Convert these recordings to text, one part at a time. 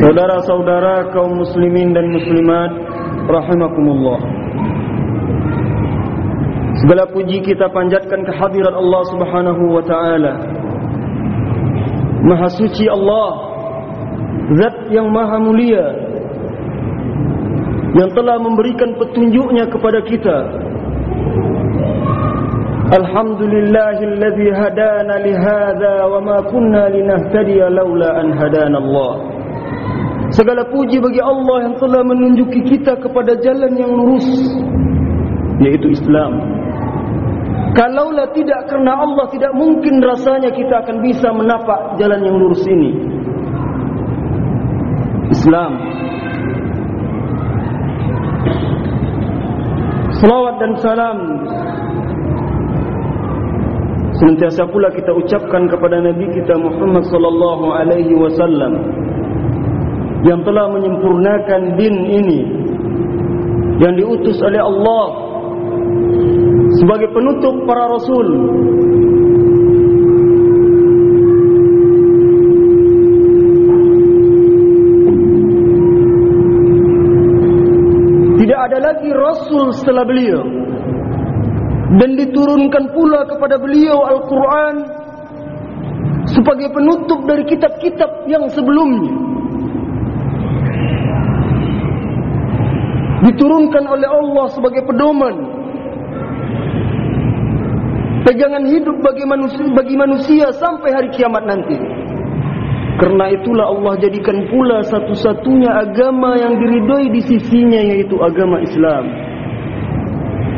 Saudara-saudara kaum muslimin dan muslimat rahimakumullah. Segala puji kita panjatkan kehadirat Allah Subhanahu wa taala. Maha suci Allah, zat yang maha mulia yang telah memberikan petunjuknya kepada kita. Alhamdulillahilladzi hadana li hadza wa ma kunna linahtadiya laula an hadana Allah. Segala puji bagi Allah yang telah menunjuki kita kepada jalan yang lurus yaitu Islam. Kalaulah tidak kerana Allah tidak mungkin rasanya kita akan bisa menapak jalan yang lurus ini. Islam. Salawat dan salam senantiasa pula kita ucapkan kepada Nabi kita Muhammad sallallahu alaihi wasallam yang telah menyempurnakan din ini yang diutus oleh Allah sebagai penutup para rasul. Tidak ada lagi rasul setelah beliau. Dan diturunkan pula kepada beliau Al-Quran sebagai penutup dari kitab-kitab yang sebelumnya diturunkan oleh Allah sebagai pedoman. Pegangan hidup bagi manusia, bagi manusia sampai hari kiamat nanti. Karena itulah Allah jadikan pula satu-satunya agama yang diridhoi di sisinya yaitu agama Islam.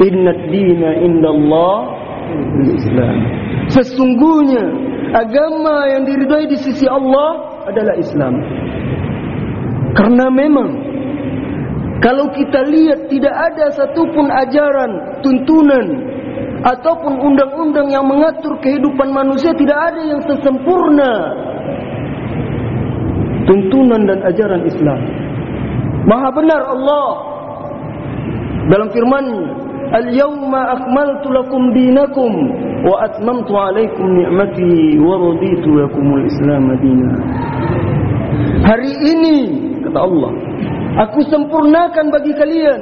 Inna dina indallah Islam. Sesungguhnya agama yang diridhoi di sisi Allah adalah Islam. Karena memang kalau kita lihat tidak ada satupun ajaran, tuntunan ataupun undang-undang yang mengatur kehidupan manusia tidak ada yang sesempurna tuntunan dan ajaran Islam. Maha benar Allah dalam firman-Nya, "Al-yawma akmaltu lakum dinakum wa atmamtu 'alaykum ni'mati wa raditu lakumul Islam dinan." Hari ini kata Allah, Aku sempurnakan bagi kalian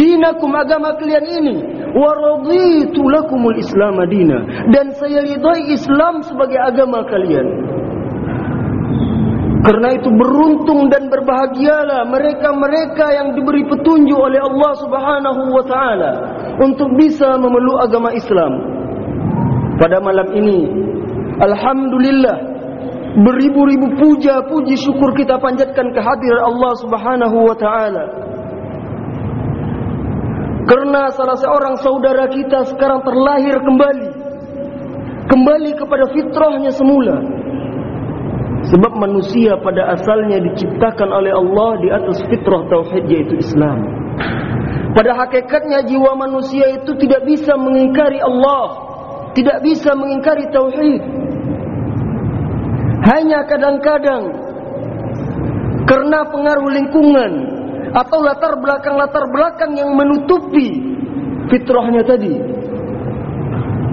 dinakum agama kalian ini wa raditu lakumul islam madina dan saya ridai Islam sebagai agama kalian. Karena itu beruntung dan berbahagialah mereka-mereka yang diberi petunjuk oleh Allah Subhanahu wa taala untuk bisa memeluk agama Islam. Pada malam ini alhamdulillah beribu-ribu puja puji syukur kita panjatkan kehadiran Allah Subhanahu wa taala. Karena salah seorang saudara kita sekarang terlahir kembali. Kembali kepada fitrahnya semula. Sebab manusia pada asalnya diciptakan oleh Allah di atas fitrah tauhid yaitu Islam. Pada hakikatnya jiwa manusia itu tidak bisa mengingkari Allah, tidak bisa mengingkari tauhid. Hanya kadang-kadang karena pengaruh lingkungan atau latar belakang-latar belakang yang menutupi fitrahnya tadi.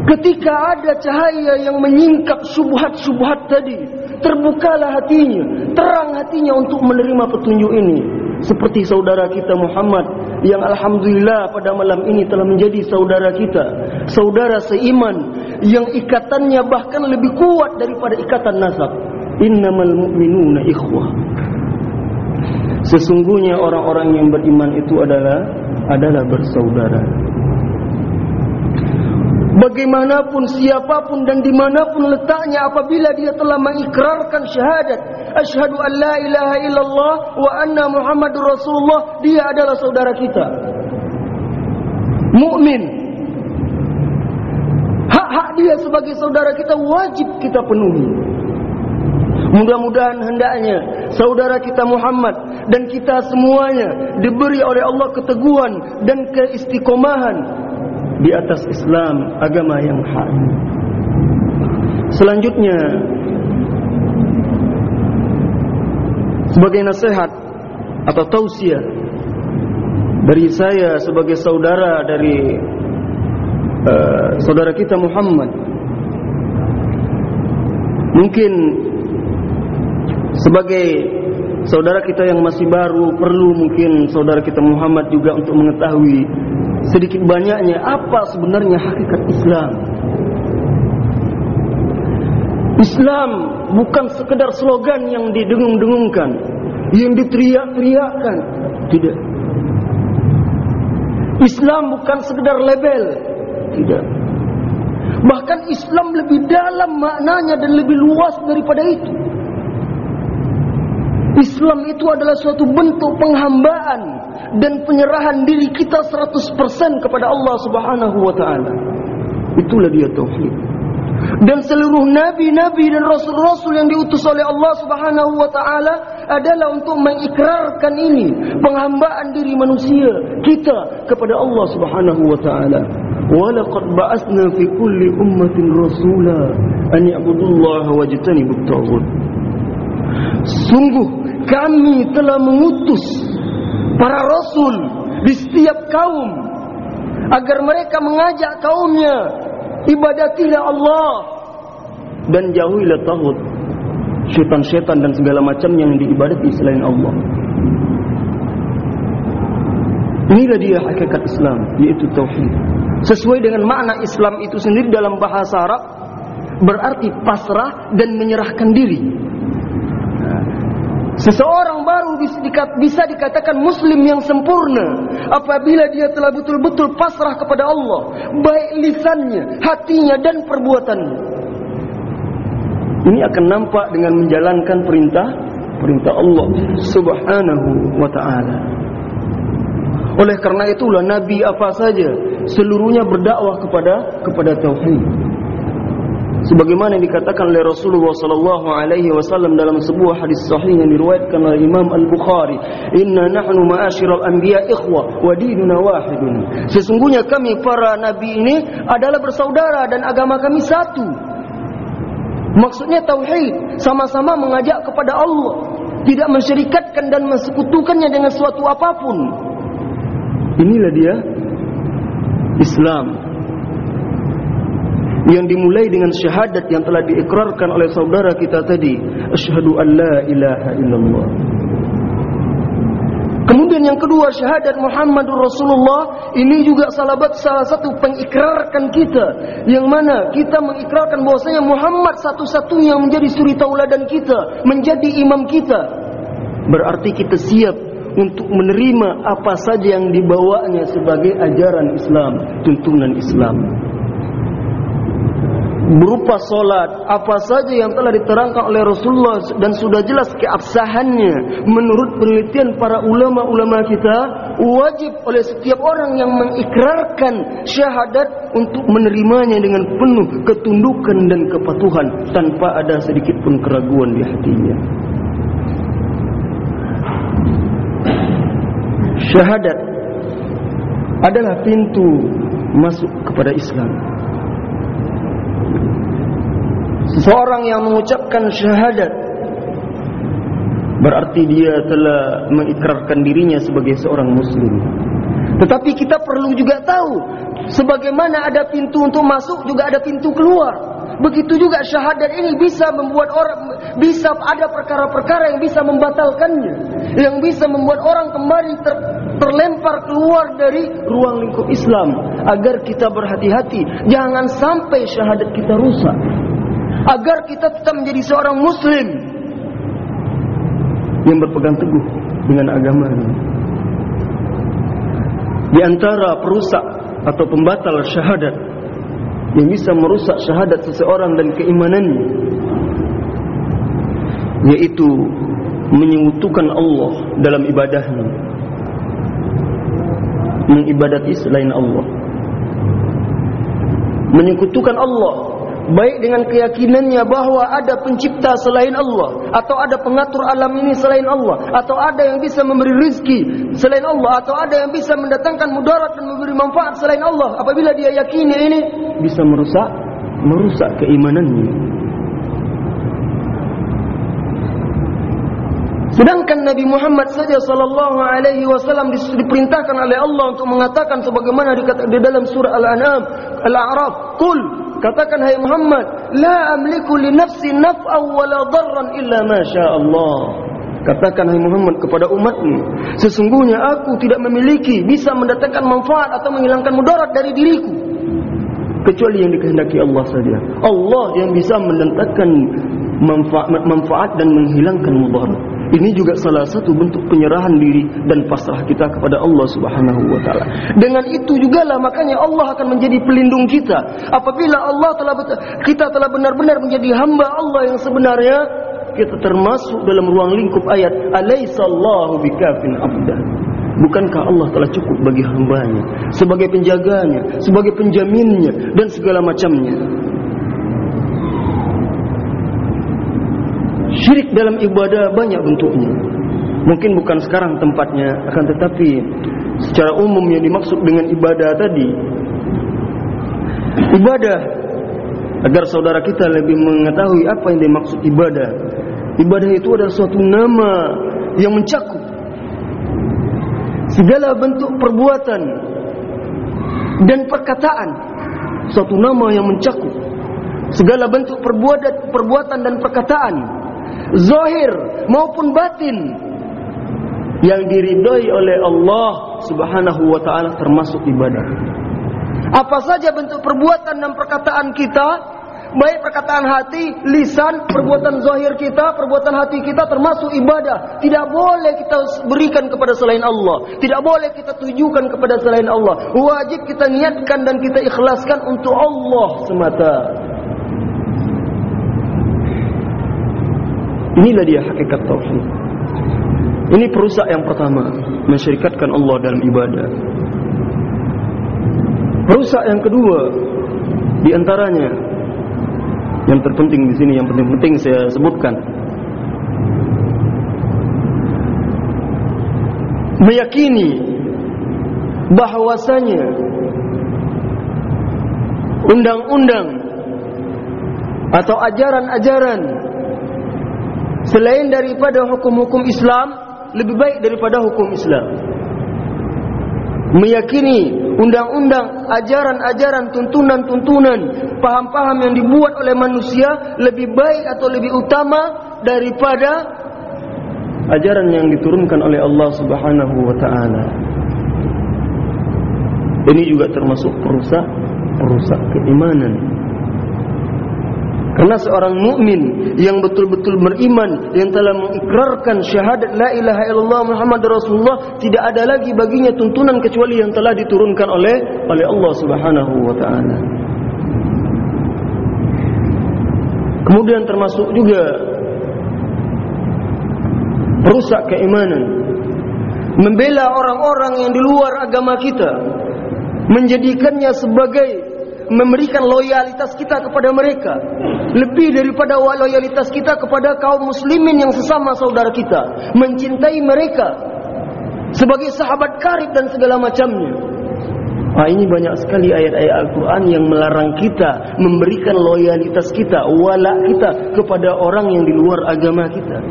Ketika ada cahaya yang menyingkap subhat-subhat tadi, terbukalah hatinya, terang hatinya untuk menerima petunjuk ini. Seperti saudara kita Muhammad yang alhamdulillah pada malam ini telah menjadi saudara kita, saudara seiman yang ikatannya bahkan lebih kuat daripada ikatan nasab. Innamal mu'minuna ikhwah. Sesungguhnya orang-orang yang beriman itu adalah adalah bersaudara. Bagaimanapun siapapun dan dimanapun letaknya apabila dia telah mengikrarkan syahadat Ashadu an la ilaha illallah wa anna muhammadur rasulullah Dia adalah saudara kita Mukmin. Hak-hak dia sebagai saudara kita wajib kita penuhi Mudah-mudahan hendaknya saudara kita Muhammad dan kita semuanya diberi oleh Allah keteguhan dan keistiqomahan di atas Islam agama yang hak. Selanjutnya sebagai nasihat atau tausiah dari saya sebagai saudara dari uh, saudara kita Muhammad mungkin sebagai saudara kita yang masih baru perlu mungkin saudara kita Muhammad juga untuk mengetahui sedikit banyaknya apa sebenarnya hakikat Islam. Islam bukan sekedar slogan yang didengung-dengungkan, yang diteriak-teriakkan. Tidak. Islam bukan sekedar label. Tidak. Bahkan Islam lebih dalam maknanya dan lebih luas daripada itu. Islam itu adalah suatu bentuk penghambaan dan penyerahan diri kita 100% kepada Allah Subhanahu wa taala. Itulah dia tauhid. Dan seluruh nabi-nabi dan rasul-rasul yang diutus oleh Allah Subhanahu wa taala adalah untuk mengikrarkan ini, penghambaan diri manusia kita kepada Allah Subhanahu wa taala. Wa laqad ba'atsna fi kulli ummatin rasula an ya'budullaha wajtanibut taghut. Sungguh kami telah mengutus para rasul di setiap kaum agar mereka mengajak kaumnya ibadatilah Allah dan jauhilah tagut syaitan-syaitan dan segala macam yang diibadati selain Allah. Inilah dia hakikat Islam, yaitu tauhid. Sesuai dengan makna Islam itu sendiri dalam bahasa Arab berarti pasrah dan menyerahkan diri. Seseorang baru bisa dikatakan muslim yang sempurna apabila dia telah betul-betul pasrah kepada Allah, baik lisannya, hatinya dan perbuatannya. Ini akan nampak dengan menjalankan perintah perintah Allah Subhanahu wa taala. Oleh karena itulah nabi apa saja seluruhnya berdakwah kepada kepada tauhid sebagaimana dikatakan oleh Rasulullah sallallahu alaihi wasallam dalam sebuah hadis sahih yang diriwayatkan oleh Imam Al-Bukhari inna nahnu ma'asyiral anbiya ikhwa wa dinuna wahidun. Sesungguhnya kami para nabi ini adalah bersaudara dan agama kami satu. Maksudnya tauhid sama-sama mengajak kepada Allah tidak mensyirikatkan dan mensekutukannya dengan suatu apapun. Inilah dia Islam yang dimulai dengan syahadat yang telah diikrarkan oleh saudara kita tadi. Asyhadu an la ilaha illallah. Kemudian yang kedua syahadat Muhammadur Rasulullah. Ini juga salah salah satu pengikrarkan kita. Yang mana kita mengikrarkan bahwasanya Muhammad satu-satunya yang menjadi suri tauladan kita menjadi imam kita. Berarti kita siap untuk menerima apa saja yang dibawanya sebagai ajaran Islam tuntunan Islam berupa solat apa saja yang telah diterangkan oleh Rasulullah dan sudah jelas keabsahannya menurut penelitian para ulama-ulama kita wajib oleh setiap orang yang mengikrarkan syahadat untuk menerimanya dengan penuh ketundukan dan kepatuhan tanpa ada sedikit pun keraguan di hatinya. Syahadat adalah pintu masuk kepada Islam Seseorang yang mengucapkan syahadat berarti dia telah mengikrarkan dirinya sebagai seorang muslim. Tetapi kita perlu juga tahu sebagaimana ada pintu untuk masuk juga ada pintu keluar. Begitu juga syahadat ini bisa membuat orang bisa ada perkara-perkara yang bisa membatalkannya, yang bisa membuat orang kembali ter, terlempar keluar dari ruang lingkup Islam. Agar kita berhati-hati, jangan sampai syahadat kita rusak. Agar kita tetap menjadi seorang Muslim. Yang berpegang teguh dengan agama ini. Di antara perusak atau pembatal syahadat yang bisa merusak syahadat seseorang dan keimanannya yaitu menyekutukan Allah dalam ibadahnya. Mengibadati selain Allah. Menyekutukan Allah baik dengan keyakinannya bahawa ada pencipta selain Allah atau ada pengatur alam ini selain Allah atau ada yang bisa memberi rizki selain Allah atau ada yang bisa mendatangkan mudarat dan memberi manfaat selain Allah apabila dia yakini ini bisa merusak merusak keimanannya. Sedangkan Nabi Muhammad saja sallallahu alaihi wasallam diperintahkan oleh Allah untuk mengatakan sebagaimana di dalam surah Al-An'am, Al-A'raf, "Qul Katakan hai Muhammad, la amliku li nafsi naf'an wa la darran illa ma syaa Allah. Katakan hai Muhammad kepada umatmu, sesungguhnya aku tidak memiliki bisa mendatangkan manfaat atau menghilangkan mudarat dari diriku kecuali yang dikehendaki Allah saja. Allah yang bisa mendatangkan manfaat, manfaat dan menghilangkan mudarat. Ini juga salah satu bentuk penyerahan diri dan pasrah kita kepada Allah Subhanahu wa taala. Dengan itu jugalah makanya Allah akan menjadi pelindung kita. Apabila Allah telah kita telah benar-benar menjadi hamba Allah yang sebenarnya, kita termasuk dalam ruang lingkup ayat alaisallahu bikafin abda. Bukankah Allah telah cukup bagi hambanya sebagai penjaganya, sebagai penjaminnya dan segala macamnya? Syirik dalam ibadah banyak bentuknya. Mungkin bukan sekarang tempatnya, akan tetapi secara umum yang dimaksud dengan ibadah tadi, ibadah agar saudara kita lebih mengetahui apa yang dimaksud ibadah. Ibadah itu adalah suatu nama yang mencakup segala bentuk perbuatan dan perkataan. Suatu nama yang mencakup segala bentuk perbuatan, perbuatan dan perkataan zahir maupun batin yang diridhoi oleh Allah Subhanahu wa taala termasuk ibadah. Apa saja bentuk perbuatan dan perkataan kita, baik perkataan hati, lisan, perbuatan zahir kita, perbuatan hati kita termasuk ibadah. Tidak boleh kita berikan kepada selain Allah. Tidak boleh kita tujukan kepada selain Allah. Wajib kita niatkan dan kita ikhlaskan untuk Allah semata. Inilah dia hakikat tauhid. Ini perusak yang pertama, mensyirikatkan Allah dalam ibadah. Perusak yang kedua, di antaranya yang terpenting di sini, yang penting-penting saya sebutkan. Meyakini bahwasanya undang-undang atau ajaran-ajaran selain daripada hukum-hukum Islam lebih baik daripada hukum Islam. Meyakini undang-undang ajaran-ajaran tuntunan-tuntunan paham-paham yang dibuat oleh manusia lebih baik atau lebih utama daripada ajaran yang diturunkan oleh Allah Subhanahu wa taala. Ini juga termasuk perusak perusak keimanan Karena seorang mukmin yang betul-betul beriman yang telah mengikrarkan syahadat la ilaha illallah Muhammad Rasulullah tidak ada lagi baginya tuntunan kecuali yang telah diturunkan oleh oleh Allah Subhanahu wa taala. Kemudian termasuk juga merusak keimanan membela orang-orang yang di luar agama kita menjadikannya sebagai memberikan loyalitas kita kepada mereka lebih daripada loyalitas kita kepada kaum muslimin yang sesama saudara kita mencintai mereka sebagai sahabat karib dan segala macamnya Ah ini banyak sekali ayat-ayat Al-Quran yang melarang kita memberikan loyalitas kita, wala kita kepada orang yang di luar agama kita.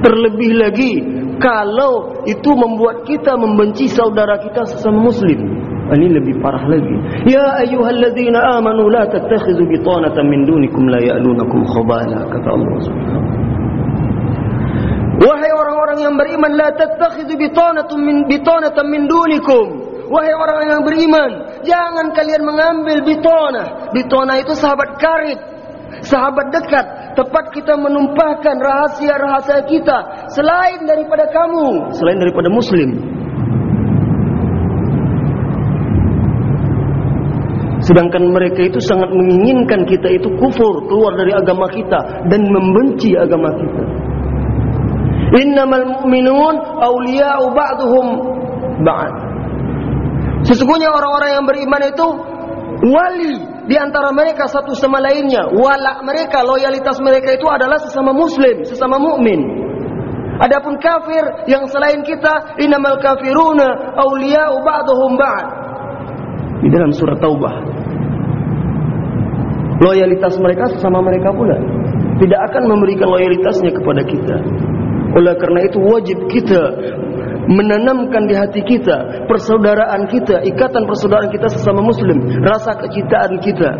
Terlebih lagi kalau itu membuat kita membenci saudara kita sesama Muslim. Ini lebih parah lagi. Ya ayyuhalladzina amanu la tattakhidhu bitanatan min dunikum la ya'lunakum khabala kata Allah Subhanahu Wahai orang-orang yang beriman la tattakhidhu bitanatan min bitanatan min dunikum. Wahai orang yang beriman, jangan kalian mengambil bitana. Bitana itu sahabat karib, sahabat dekat, tepat kita menumpahkan rahasia-rahasia kita selain daripada kamu, selain daripada muslim. Sedangkan mereka itu sangat menginginkan kita itu kufur, keluar dari agama kita dan membenci agama kita. Innamal mu'minun awliya'u ba'duhum ba'd. Sesungguhnya orang-orang yang beriman itu wali di antara mereka satu sama lainnya. Walak mereka, loyalitas mereka itu adalah sesama muslim, sesama mukmin. Adapun kafir yang selain kita, innamal kafiruna awliya'u ba'duhum ba'd. Di dalam surah Taubah. Loyalitas mereka sama mereka pula. Tidak akan memberikan loyalitasnya kepada kita. Oleh karena itu wajib kita menanamkan di hati kita persaudaraan kita ikatan persaudaraan kita sesama muslim rasa kecintaan kita.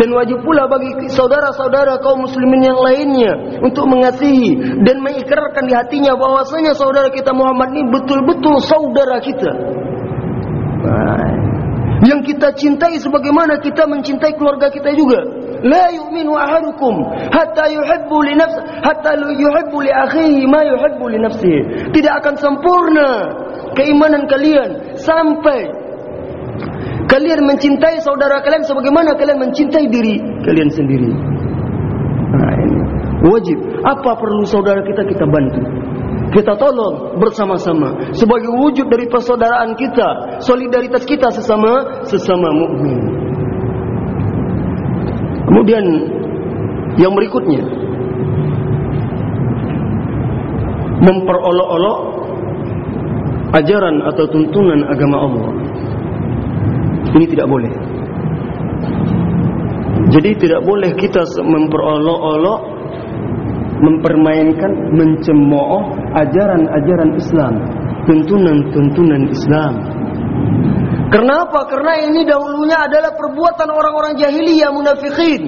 Dan wajib pula bagi saudara-saudara kaum muslimin yang lainnya untuk mengasihi dan mengikrarkan di hatinya bahwasanya saudara kita Muhammad ini betul-betul saudara kita yang kita cintai sebagaimana kita mencintai keluarga kita juga. La yu'minu ahadukum hatta yuhibbu li nafsi hatta yuhibbu li akhihi ma yuhibbu li nafsihi. Tidak akan sempurna keimanan kalian sampai kalian mencintai saudara kalian sebagaimana kalian mencintai diri kalian sendiri. Nah ini wajib. Apa perlu saudara kita kita bantu kita tolong bersama-sama sebagai wujud dari persaudaraan kita solidaritas kita sesama sesama mukmin Kemudian yang berikutnya memperolok-olok ajaran atau tuntunan agama Allah. Ini tidak boleh. Jadi tidak boleh kita memperolok-olok mempermainkan mencemooh ajaran-ajaran Islam, tuntunan-tuntunan Islam. Kenapa? Karena ini dahulunya adalah perbuatan orang-orang jahiliyah munafikin.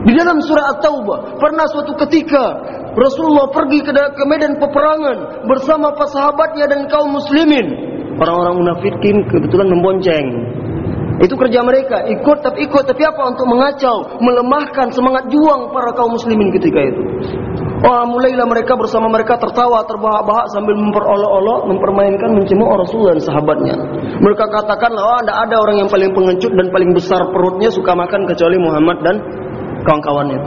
Di dalam surah At-Taubah, pernah suatu ketika Rasulullah pergi ke, ke medan peperangan bersama para sahabatnya dan kaum muslimin. Orang-orang munafikin kebetulan membonceng. Itu kerja mereka, ikut tapi ikut tapi apa untuk mengacau, melemahkan semangat juang para kaum muslimin ketika itu. Oh, mulailah mereka bersama mereka tertawa, terbahak-bahak sambil memperolok-olok, mempermainkan, mencemooh Rasul dan sahabatnya. Mereka katakanlah, oh, tidak ada orang yang paling pengecut dan paling besar perutnya suka makan kecuali Muhammad dan kawan-kawannya.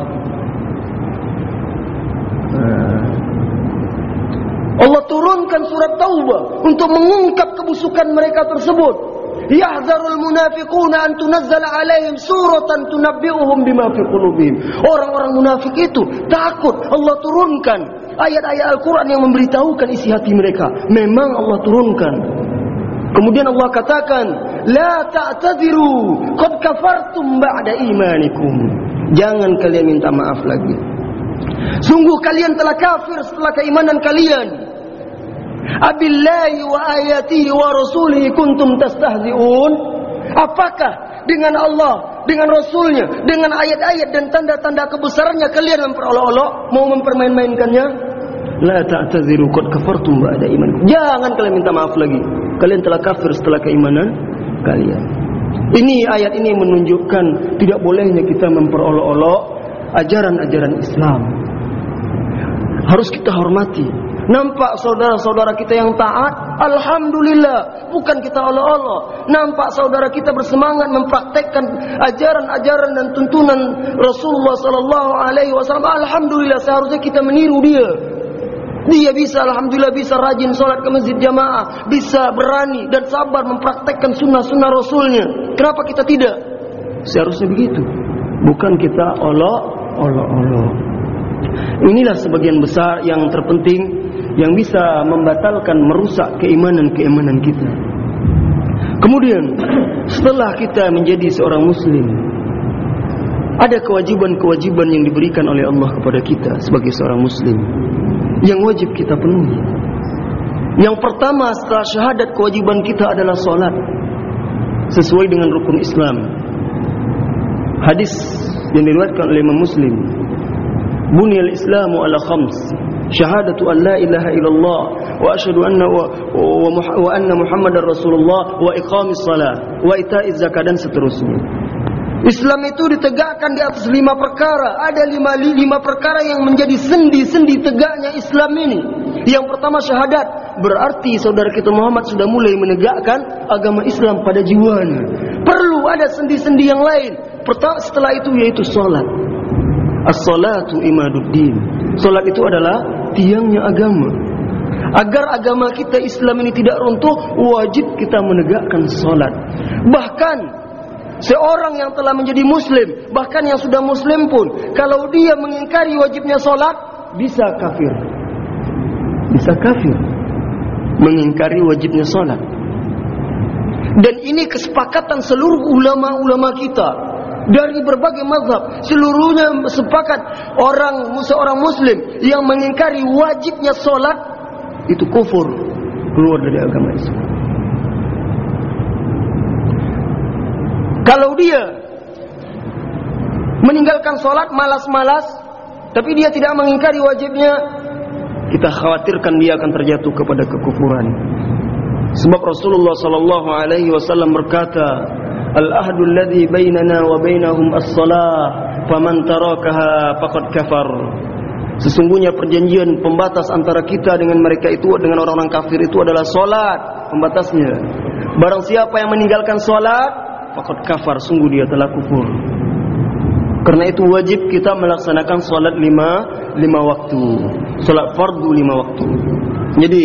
Allah turunkan surat Taubah untuk mengungkap kebusukan mereka tersebut. Yahzarul munafiquna an tunazzala alaihim suratan tunabbi'uhum bima fi qulubihim. Orang-orang munafik itu takut Allah turunkan ayat-ayat Al-Qur'an yang memberitahukan isi hati mereka. Memang Allah turunkan. Kemudian Allah katakan, "La ta'tadiru, qad kafartum ba'da imanikum." Jangan kalian minta maaf lagi. Sungguh kalian telah kafir setelah keimanan kalian. Abillahi wa ayatihi wa rasulihi kuntum tastahzi'un? Apakah dengan Allah, dengan Rasulnya, dengan ayat-ayat dan tanda-tanda kebesarannya kalian memperolok-olok, mau mempermain-mainkannya? La ta'taziru qad kafartum ba'da iman. Jangan kalian minta maaf lagi. Kalian telah kafir setelah keimanan kalian. Ini ayat ini menunjukkan tidak bolehnya kita memperolok-olok ajaran-ajaran Islam. Harus kita hormati Nampak saudara-saudara kita yang taat, alhamdulillah, bukan kita Allah-Allah. Nampak saudara kita bersemangat mempraktekkan ajaran-ajaran dan tuntunan Rasulullah wasallam, alhamdulillah seharusnya kita meniru dia. Dia bisa alhamdulillah bisa rajin salat ke masjid jamaah, bisa berani dan sabar mempraktekkan sunnah-sunnah Rasulnya. Kenapa kita tidak? Seharusnya begitu. Bukan kita Allah, Allah, Allah. Inilah sebagian besar yang terpenting yang bisa membatalkan merusak keimanan-keimanan kita. Kemudian setelah kita menjadi seorang muslim ada kewajiban-kewajiban yang diberikan oleh Allah kepada kita sebagai seorang muslim yang wajib kita penuhi. Yang pertama setelah syahadat kewajiban kita adalah solat. sesuai dengan rukun Islam. Hadis yang diriwayatkan oleh Imam Muslim. An la ilaha illallah wa asyhadu anna wa, wa, wa anna Muhammadar Rasulullah wa iqamis salat wa ita'iz zakat dan seterusnya. Islam itu ditegakkan di atas lima perkara. Ada lima, lima perkara yang menjadi sendi-sendi tegaknya Islam ini. Yang pertama syahadat. Berarti saudara kita Muhammad sudah mulai menegakkan agama Islam pada jiwanya. Perlu ada sendi-sendi yang lain. Pertama setelah itu yaitu solat. As-salatu imaduddin. Solat itu adalah tiangnya agama. Agar agama kita Islam ini tidak runtuh, wajib kita menegakkan solat. Bahkan Seorang yang telah menjadi muslim Bahkan yang sudah muslim pun Kalau dia mengingkari wajibnya solat Bisa kafir Bisa kafir Mengingkari wajibnya solat Dan ini kesepakatan seluruh ulama-ulama kita Dari berbagai mazhab Seluruhnya sepakat Orang seorang muslim Yang mengingkari wajibnya solat Itu kufur Keluar dari agama Islam Kalau dia meninggalkan solat malas-malas, tapi dia tidak mengingkari wajibnya, kita khawatirkan dia akan terjatuh kepada kekufuran. Sebab Rasulullah sallallahu alaihi wasallam berkata, "Al-ahdu alladhi bainana wa bainahum as-salah, faman tarakaha faqad kafar." Sesungguhnya perjanjian pembatas antara kita dengan mereka itu dengan orang-orang kafir itu adalah solat pembatasnya. Barang siapa yang meninggalkan solat, Fakat kafar sungguh dia telah kufur Karena itu wajib kita melaksanakan solat lima lima waktu Solat fardu lima waktu Jadi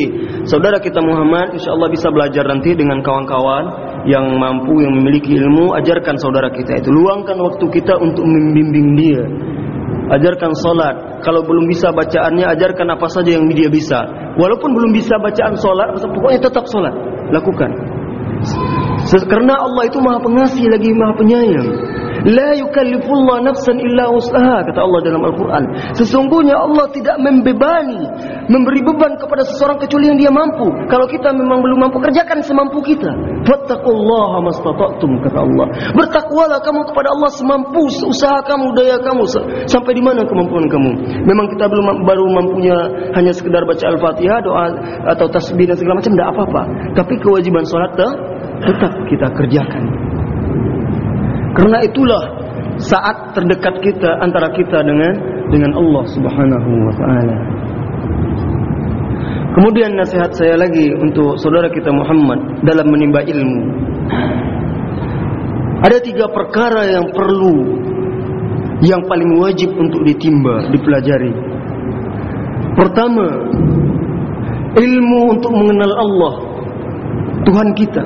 saudara kita Muhammad insya Allah bisa belajar nanti dengan kawan-kawan Yang mampu, yang memiliki ilmu Ajarkan saudara kita itu. Luangkan waktu kita untuk membimbing dia. Ajarkan solat. Kalau belum bisa bacaannya Ajarkan apa saja yang dia bisa. Walaupun belum bisa bacaan solat Pokoknya tetap solat. Lakukan. Karena Allah itu maha pengasih lagi maha penyayang. La yukallifullah nafsan illa usaha kata Allah dalam Al-Quran. Sesungguhnya Allah tidak membebani, memberi beban kepada seseorang kecuali yang dia mampu. Kalau kita memang belum mampu, kerjakan semampu kita. Fattakullaha mastata'tum kata Allah. Bertakwalah kamu kepada Allah semampu usaha kamu, daya kamu sampai di mana kemampuan kamu. Memang kita belum baru mampunya hanya sekedar baca Al-Fatihah, doa atau tasbih dan segala macam tidak apa-apa. Tapi kewajiban salat tetap kita kerjakan. Karena itulah saat terdekat kita antara kita dengan dengan Allah Subhanahu wa taala. Kemudian nasihat saya lagi untuk saudara kita Muhammad dalam menimba ilmu. Ada tiga perkara yang perlu yang paling wajib untuk ditimba, dipelajari. Pertama, ilmu untuk mengenal Allah Tuhan kita.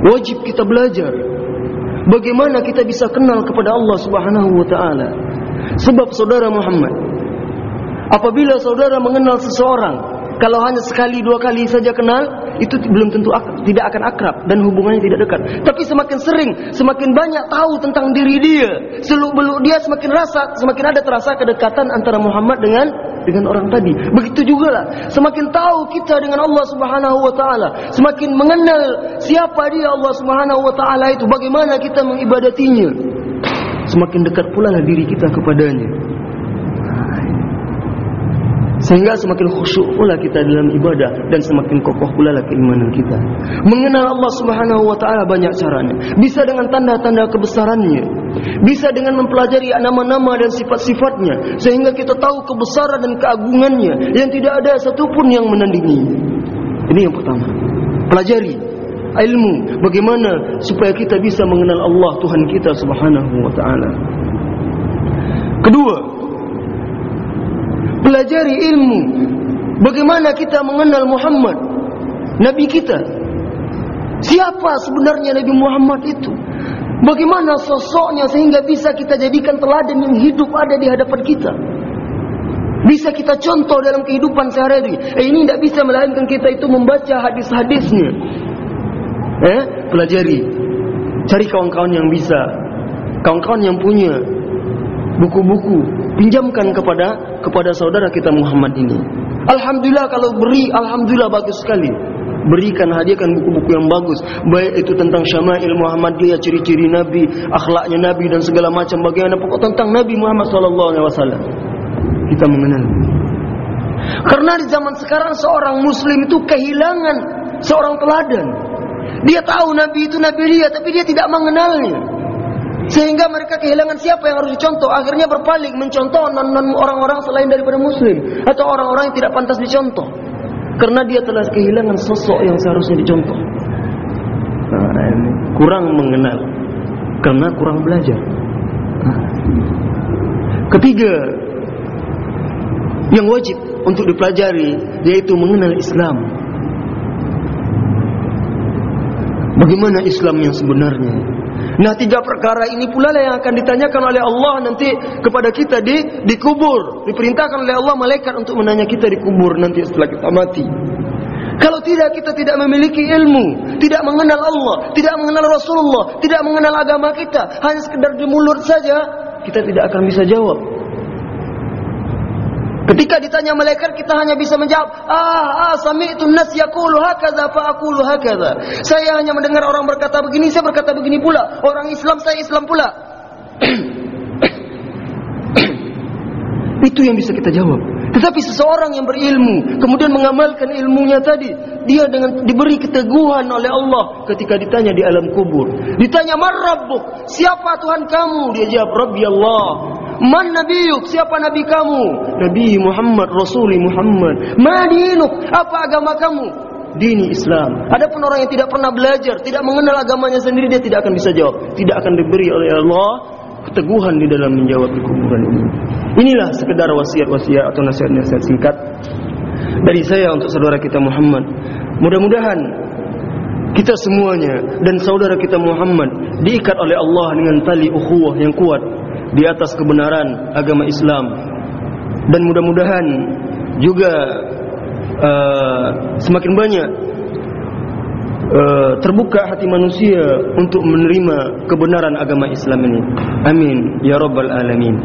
Wajib kita belajar bagaimana kita bisa kenal kepada Allah Subhanahu wa taala. Sebab saudara Muhammad, apabila saudara mengenal seseorang, kalau hanya sekali dua kali saja kenal, itu belum tentu ak tidak akan akrab dan hubungannya tidak dekat. Tapi semakin sering, semakin banyak tahu tentang diri dia, seluk-beluk dia semakin rasa, semakin ada terasa kedekatan antara Muhammad dengan dengan orang tadi. Begitu juga lah. Semakin tahu kita dengan Allah Subhanahu wa taala, semakin mengenal siapa dia Allah Subhanahu wa taala itu, bagaimana kita mengibadatinya. Semakin dekat pula lah diri kita kepadanya. Sehingga semakin khusyuk pula kita dalam ibadah dan semakin kokoh pula lah keimanan kita. Mengenal Allah Subhanahu wa taala banyak caranya. Bisa dengan tanda-tanda kebesarannya. Bisa dengan mempelajari nama-nama dan sifat-sifatnya sehingga kita tahu kebesaran dan keagungannya yang tidak ada satupun yang menandingi. Ini yang pertama. Pelajari ilmu bagaimana supaya kita bisa mengenal Allah Tuhan kita Subhanahu wa taala. Kedua, pelajari ilmu. Bagaimana kita mengenal Muhammad nabi kita? Siapa sebenarnya nabi Muhammad itu? Bagaimana sosoknya sehingga bisa kita jadikan teladan yang hidup ada di hadapan kita? Bisa kita contoh dalam kehidupan sehari-hari. Eh, ini tidak bisa melainkan kita itu membaca hadis-hadisnya. Eh pelajari. Cari kawan-kawan yang bisa. Kawan-kawan yang punya buku-buku pinjamkan kepada kepada saudara kita Muhammad ini. Alhamdulillah kalau beri, alhamdulillah bagus sekali. berikan hadiahkan buku-buku yang bagus. Baik itu tentang syama'il Muhammadiyah ciri-ciri nabi akhlaknya nabi dan segala macam bagaimana. Pokok tentang Nabi Muhammad sallallahu alaihi wasallam. Kita mengenal. Karena di zaman sekarang seorang muslim itu kehilangan seorang teladan. Dia tahu nabi itu nabi dia tapi dia tidak mengenalnya sehingga mereka kehilangan siapa yang harus dicontoh. Akhirnya berpaling mencontoh orang-orang selain daripada muslim. Atau orang-orang yang tidak pantas dicontoh. Karena dia telah kehilangan sosok yang seharusnya dicontoh. Kurang mengenal. Karena kurang belajar. Ketiga yang wajib untuk dipelajari yaitu mengenal Islam. Bagaimana Islam yang sebenarnya Nah tiga perkara ini pula lah yang akan ditanyakan oleh Allah nanti kepada kita di di kubur. Diperintahkan oleh Allah malaikat untuk menanya kita di kubur nanti setelah kita mati. Kalau tidak kita tidak memiliki ilmu, tidak mengenal Allah, tidak mengenal Rasulullah, tidak mengenal agama kita, hanya sekedar di mulut saja, kita tidak akan bisa jawab. Ketika ditanya malaikat kita hanya bisa menjawab, ah, ah sami'tu nas yaqulu hakaza fa aqulu hakaza. Saya hanya mendengar orang berkata begini, saya berkata begini pula. Orang Islam saya Islam pula. Itu yang bisa kita jawab. Tetapi seseorang yang berilmu kemudian mengamalkan ilmunya tadi, dia dengan diberi keteguhan oleh Allah ketika ditanya di alam kubur. Ditanya, "Man rabbuk?" Siapa Tuhan kamu? Dia jawab, "Rabbi Allah." Man nabiyuk? Siapa nabi kamu? Nabi Muhammad, Rasuli Muhammad. Ma dinuk? Apa agama kamu? Dini Islam. Adapun orang yang tidak pernah belajar, tidak mengenal agamanya sendiri, dia tidak akan bisa jawab. Tidak akan diberi oleh Allah keteguhan di dalam menjawab di kuburan ini. Inilah sekedar wasiat-wasiat atau nasihat-nasihat singkat dari saya untuk saudara kita Muhammad. Mudah-mudahan kita semuanya dan saudara kita Muhammad diikat oleh Allah dengan tali ukhuwah yang kuat di atas kebenaran agama Islam dan mudah-mudahan juga uh, semakin banyak uh, terbuka hati manusia untuk menerima kebenaran agama Islam ini. Amin ya rabbal alamin.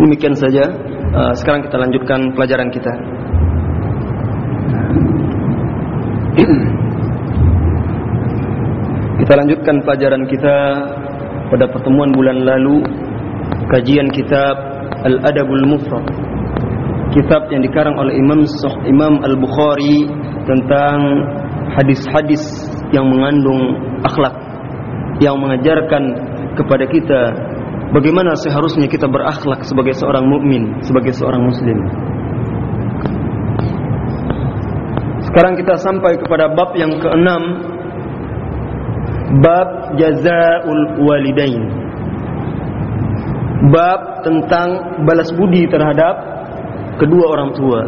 Demikian saja. Uh, sekarang kita lanjutkan pelajaran kita. Kita lanjutkan pelajaran kita pada pertemuan bulan lalu kajian kitab Al-Adabul Mufrad kitab yang dikarang oleh Imam Imam Al-Bukhari tentang hadis-hadis yang mengandung akhlak yang mengajarkan kepada kita bagaimana seharusnya kita berakhlak sebagai seorang mukmin, sebagai seorang muslim. Sekarang kita sampai kepada bab yang keenam bab jazaul walidain bab tentang balas budi terhadap kedua orang tua.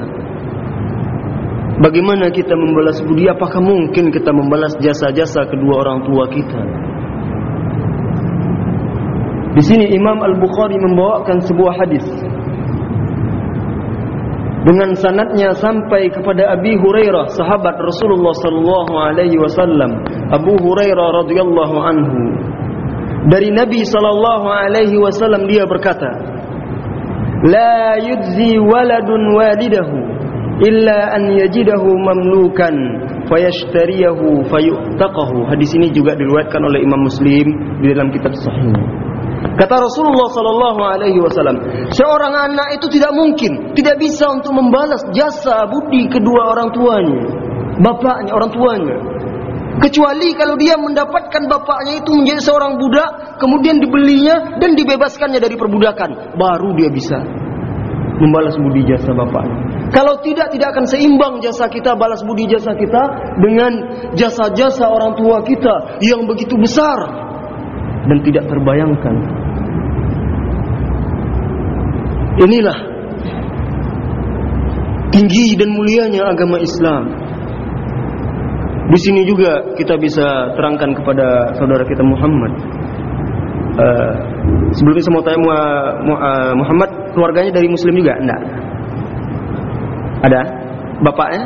Bagaimana kita membalas budi? Apakah mungkin kita membalas jasa-jasa kedua orang tua kita? Di sini Imam Al-Bukhari membawakan sebuah hadis dengan sanadnya sampai kepada Abi Hurairah, sahabat Rasulullah sallallahu alaihi wasallam. Abu Hurairah radhiyallahu anhu dari Nabi sallallahu alaihi wasallam dia berkata la yujzi waladun walidahu illa an yajidahu mamlukan fayashtariyahu fayu'taqahu. Hadis ini juga diriwayatkan oleh Imam Muslim di dalam kitab sahih. Kata Rasulullah sallallahu alaihi wasallam seorang anak itu tidak mungkin tidak bisa untuk membalas jasa budi kedua orang tuanya bapaknya orang tuanya. Kecuali kalau dia mendapatkan bapaknya itu menjadi seorang budak, kemudian dibelinya dan dibebaskannya dari perbudakan, baru dia bisa membalas budi jasa bapaknya. Kalau tidak, tidak akan seimbang jasa kita, balas budi jasa kita dengan jasa-jasa orang tua kita yang begitu besar dan tidak terbayangkan. Inilah tinggi dan mulianya agama Islam. Di sini juga kita bisa terangkan kepada saudara kita Muhammad. Uh, sebelumnya saya mau tanya uh, Muhammad keluarganya dari Muslim juga? Enggak. Ada? Bapaknya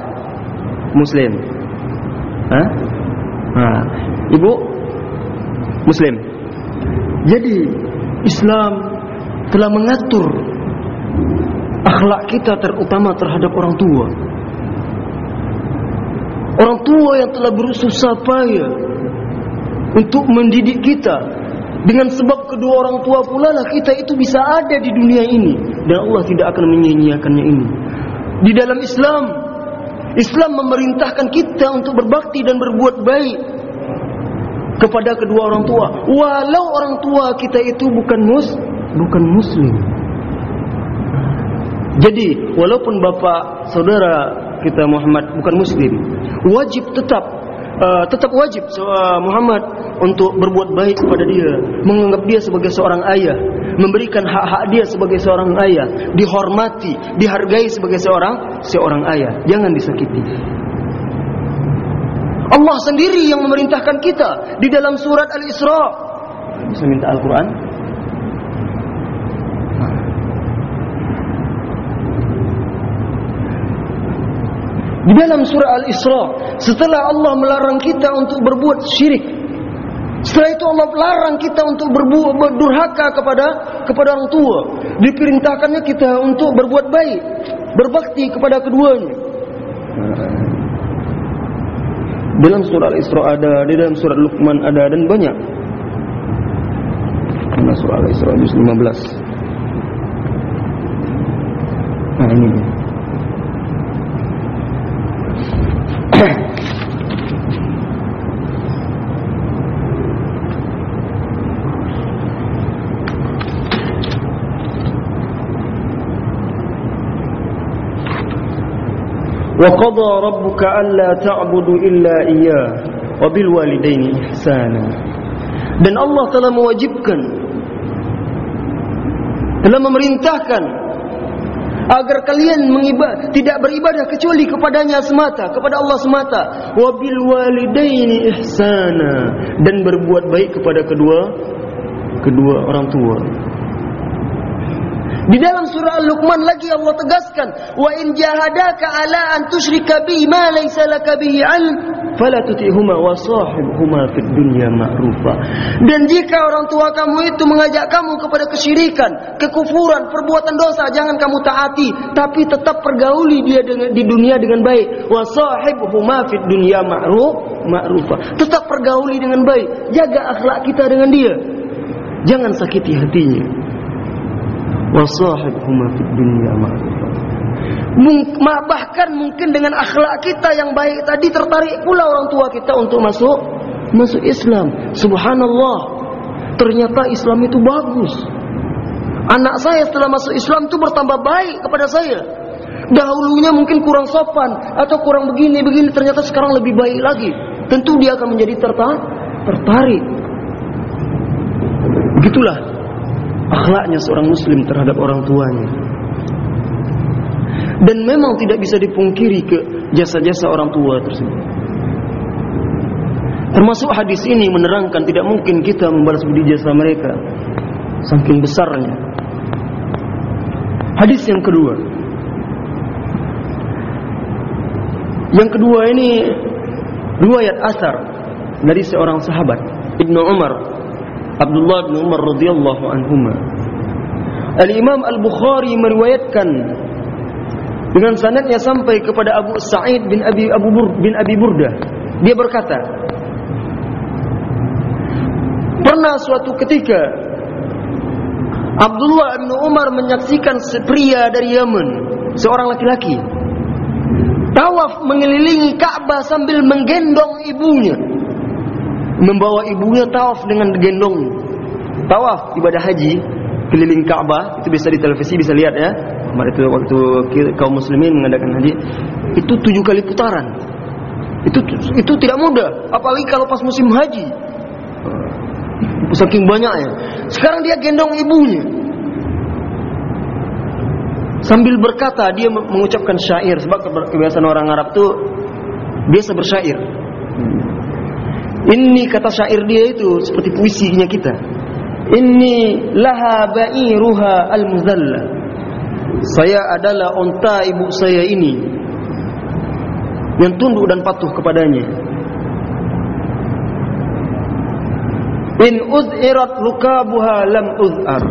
Muslim. Hah? Nah, ibu Muslim. Jadi Islam telah mengatur akhlak kita terutama terhadap orang tua. Orang tua yang telah berusaha payah untuk mendidik kita. Dengan sebab kedua orang tua pula lah kita itu bisa ada di dunia ini dan Allah tidak akan menyia-nyiakannya ini. Di dalam Islam, Islam memerintahkan kita untuk berbakti dan berbuat baik kepada kedua orang tua, walau orang tua kita itu bukan mus, bukan muslim. Jadi, walaupun bapa saudara kita Muhammad bukan muslim, wajib tetap uh, tetap wajib uh, Muhammad untuk berbuat baik kepada dia, menganggap dia sebagai seorang ayah, memberikan hak-hak dia sebagai seorang ayah, dihormati, dihargai sebagai seorang seorang ayah. Jangan disakiti. Allah sendiri yang memerintahkan kita di dalam surat Al-Isra. Bisa minta Al-Quran? Di dalam surah Al-Isra, setelah Allah melarang kita untuk berbuat syirik, setelah itu Allah melarang kita untuk berbuat berdurhaka kepada kepada orang tua, diperintahkannya kita untuk berbuat baik, berbakti kepada keduanya. Dalam surah Al-Isra ada, di dalam surah Luqman ada dan banyak. Mana surah Al-Isra juz 15. Nah ini. وقضى ربك ألا تعبدوا إلا إياه وبالوالدين إحسانا dan Allah telah mewajibkan telah memerintahkan agar kalian mengibad, tidak beribadah kecuali kepadanya semata kepada Allah semata wabil walidaini ihsana dan berbuat baik kepada kedua kedua orang tua di dalam surah Al-Luqman lagi Allah tegaskan, "Wa in jahadaka ala an tusyrika bi ma laysa laka bihi 'ilm, fala tuti'huma wa sahibhuma fid dunya ma'rufa." Dan jika orang tua kamu itu mengajak kamu kepada kesyirikan, kekufuran, perbuatan dosa, jangan kamu taati, tapi tetap pergauli dia dengan di dunia dengan baik. Wa sahibhuma fid dunya ma'ruf, ma'rufa. Tetap pergauli dengan baik, jaga akhlak kita dengan dia. Jangan sakiti hatinya wasahibhuma fid dunya ma'rufah bahkan mungkin dengan akhlak kita yang baik tadi tertarik pula orang tua kita untuk masuk masuk Islam. Subhanallah. Ternyata Islam itu bagus. Anak saya setelah masuk Islam itu bertambah baik kepada saya. Dahulunya mungkin kurang sopan atau kurang begini-begini ternyata sekarang lebih baik lagi. Tentu dia akan menjadi tertarik. Begitulah akhlaknya seorang muslim terhadap orang tuanya. Dan memang tidak bisa dipungkiri ke jasa-jasa orang tua tersebut. Termasuk hadis ini menerangkan tidak mungkin kita membalas budi jasa mereka. Saking besarnya. Hadis yang kedua. Yang kedua ini riwayat asar dari seorang sahabat Ibnu Umar Abdullah bin Umar radhiyallahu anhuma. Al-Imam Al-Bukhari meriwayatkan dengan sanadnya sampai kepada Abu Sa'id bin Abi Abu Bur, bin Abi Burda. Dia berkata, Pernah suatu ketika Abdullah bin Umar menyaksikan pria dari Yaman, seorang laki-laki, tawaf mengelilingi Ka'bah sambil menggendong ibunya membawa ibunya tawaf dengan gendong tawaf ibadah haji keliling Ka'bah itu bisa di televisi bisa lihat ya. Kemarin itu waktu kaum muslimin mengadakan haji. Itu tujuh kali putaran. Itu itu tidak mudah apalagi kalau pas musim haji. Saking banyaknya. Sekarang dia gendong ibunya. Sambil berkata dia mengucapkan syair. Sebab kebiasaan orang Arab itu biasa bersyair ini kata syair dia itu seperti puisinya kita. Ini laha ba'iruha al-muzalla. Saya adalah unta ibu saya ini yang tunduk dan patuh kepadanya. In uz'irat rukabuha lam uz'ar.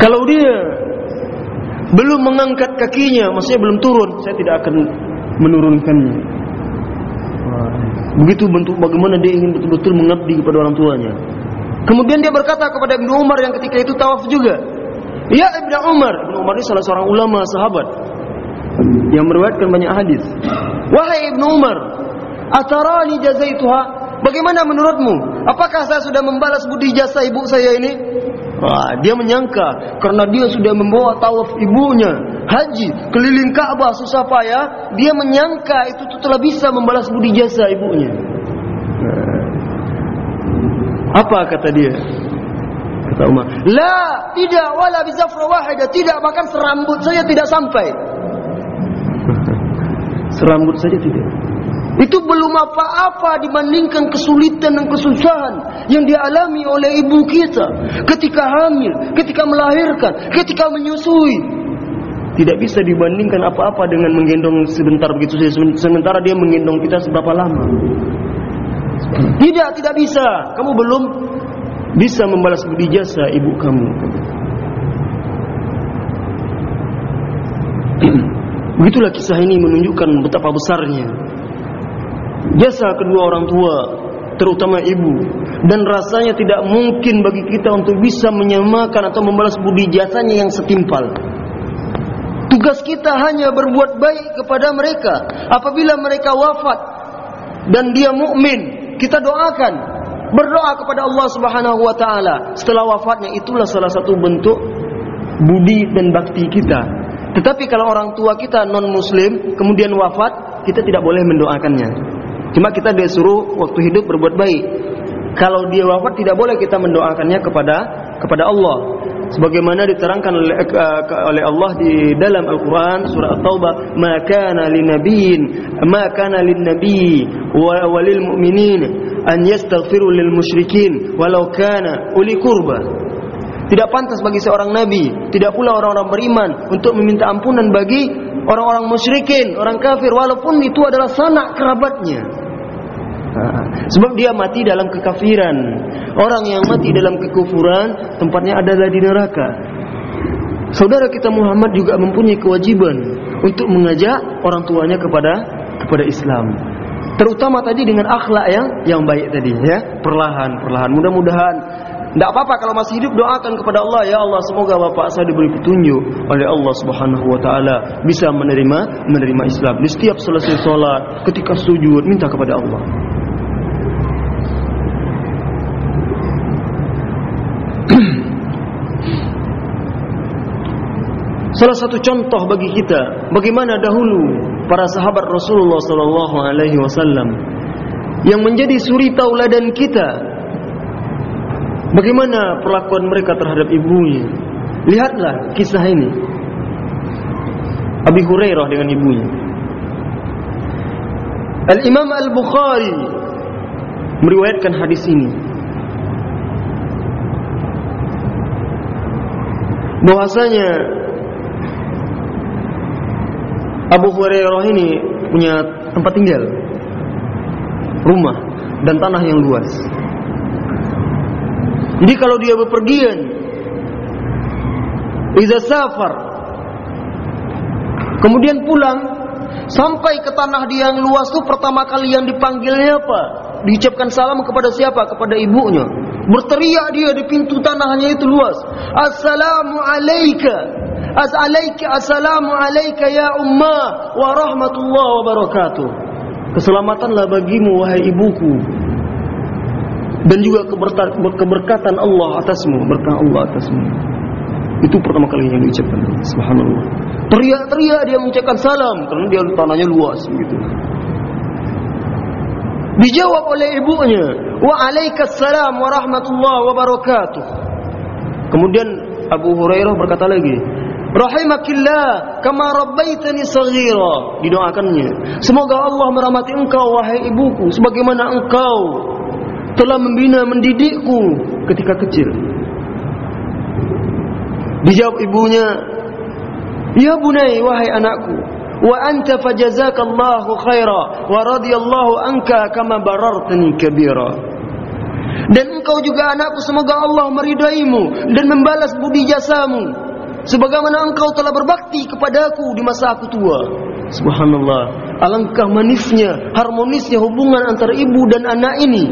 Kalau dia belum mengangkat kakinya, maksudnya belum turun, saya tidak akan menurunkannya. Begitu bentuk bagaimana dia ingin betul-betul mengabdi kepada orang tuanya. Kemudian dia berkata kepada Ibnu Umar yang ketika itu tawaf juga. Ya Ibnu Umar, Ibnu Umar ini salah seorang ulama sahabat yang meriwayatkan banyak hadis. Wahai Ibnu Umar, atarani jazaituha Bagaimana menurutmu? Apakah saya sudah membalas budi jasa ibu saya ini? Wah, dia menyangka karena dia sudah membawa tawaf ibunya haji keliling Ka'bah susah payah, dia menyangka itu telah bisa membalas budi jasa ibunya. Apa kata dia? Kata Umar, "La, tidak wala bizafra wahidah, tidak bahkan serambut saya tidak sampai." serambut saja tidak. Itu belum apa-apa dibandingkan kesulitan dan kesusahan yang dialami oleh ibu kita ketika hamil, ketika melahirkan, ketika menyusui. Tidak bisa dibandingkan apa-apa dengan menggendong sebentar begitu saja. Sementara dia menggendong kita seberapa lama. Tidak, tidak bisa. Kamu belum bisa membalas budi jasa ibu kamu. Begitulah kisah ini menunjukkan betapa besarnya jasa kedua orang tua terutama ibu. Dan rasanya tidak mungkin bagi kita untuk bisa menyamakan atau membalas budi jasanya yang setimpal. Tugas kita hanya berbuat baik kepada mereka. Apabila mereka wafat dan dia mukmin kita doakan. Berdoa kepada Allah Subhanahu wa taala. Setelah wafatnya itulah salah satu bentuk budi dan bakti kita. Tetapi kalau orang tua kita non muslim kemudian wafat kita tidak boleh mendoakannya Cuma kita disuruh waktu hidup berbuat baik. Kalau dia wafat tidak boleh kita mendoakannya kepada kepada Allah. Sebagaimana diterangkan oleh, uh, oleh Allah di dalam Al-Quran surah At-Taubah, "Ma kana linabiyyin, ma kana lin-nabiy wa walil mu'minin an yastaghfiru lil musyrikin walau kana uli qurba." Tidak pantas bagi seorang nabi, tidak pula orang-orang beriman untuk meminta ampunan bagi orang-orang musyrikin, orang kafir walaupun itu adalah sanak kerabatnya. Sebab dia mati dalam kekafiran. Orang yang mati dalam kekufuran tempatnya adalah di neraka. Saudara kita Muhammad juga mempunyai kewajiban untuk mengajak orang tuanya kepada kepada Islam. Terutama tadi dengan akhlak yang yang baik tadi ya, perlahan-perlahan. Mudah-mudahan tidak apa-apa kalau masih hidup doakan kepada Allah ya Allah semoga bapak saya diberi petunjuk oleh Allah Subhanahu wa taala bisa menerima menerima Islam. Di setiap selesai solat, ketika sujud minta kepada Allah. Salah satu contoh bagi kita bagaimana dahulu para sahabat Rasulullah sallallahu alaihi wasallam yang menjadi suri tauladan kita bagaimana perlakuan mereka terhadap ibunya. Lihatlah kisah ini. Abi Hurairah dengan ibunya. Al-Imam Al-Bukhari meriwayatkan hadis ini. Bahwasanya Abu Hurairah ini punya tempat tinggal, rumah dan tanah yang luas. Jadi kalau dia bepergian, iza safar, kemudian pulang, sampai ke tanah dia yang luas itu pertama kali yang dipanggilnya apa? Diucapkan salam kepada siapa? Kepada ibunya. Berteriak dia di pintu tanahnya itu luas. Assalamualaikum. Assalamu alayka ya umma wa rahmatullah wa barakatuh. Keselamatanlah bagimu wahai ibuku. Dan juga keberkatan Allah atasmu, berkah Allah atasmu. Itu pertama kali yang diucapkan. Subhanallah. Teriak-teriak dia mengucapkan salam karena dia tanahnya luas begitu. Dijawab oleh ibunya, "Wa alaikassalam wa rahmatullah wa barakatuh." Kemudian Abu Hurairah berkata lagi, Rahimakillah kama rabbaitani saghira. Didoakannya. Semoga Allah merahmati engkau wahai ibuku sebagaimana engkau telah membina mendidikku ketika kecil. Dijawab ibunya ya bunai wahai anakku wa anta fajazakallahu khaira wa radiyallahu anka kama barartani kabira. Dan engkau juga anakku semoga Allah meridaimu dan membalas budi jasamu sebagaimana engkau telah berbakti kepadaku di masa aku tua Subhanallah. Alangkah manisnya, harmonisnya hubungan antara ibu dan anak ini.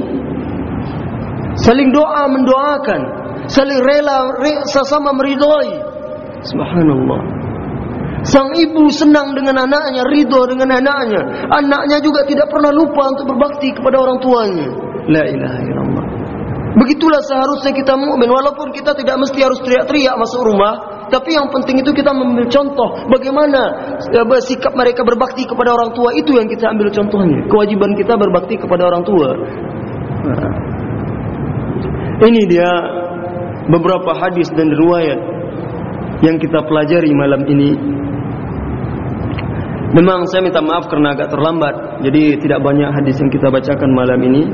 Saling doa mendoakan, saling rela sesama meridhoi. Subhanallah. Sang ibu senang dengan anaknya, ridho dengan anaknya. Anaknya juga tidak pernah lupa untuk berbakti kepada orang tuanya. La ilaha illallah. Begitulah seharusnya kita mukmin walaupun kita tidak mesti harus teriak-teriak masuk rumah, tapi yang penting itu kita mengambil contoh bagaimana sikap mereka berbakti kepada orang tua itu yang kita ambil contohnya. Kewajiban kita berbakti kepada orang tua. Nah. Ini dia beberapa hadis dan riwayat yang kita pelajari malam ini Memang saya minta maaf karena agak terlambat Jadi tidak banyak hadis yang kita bacakan malam ini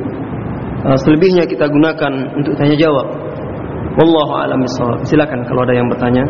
uh, Selebihnya kita gunakan untuk tanya jawab Wallahu a'lam bishawab. Silakan kalau ada yang bertanya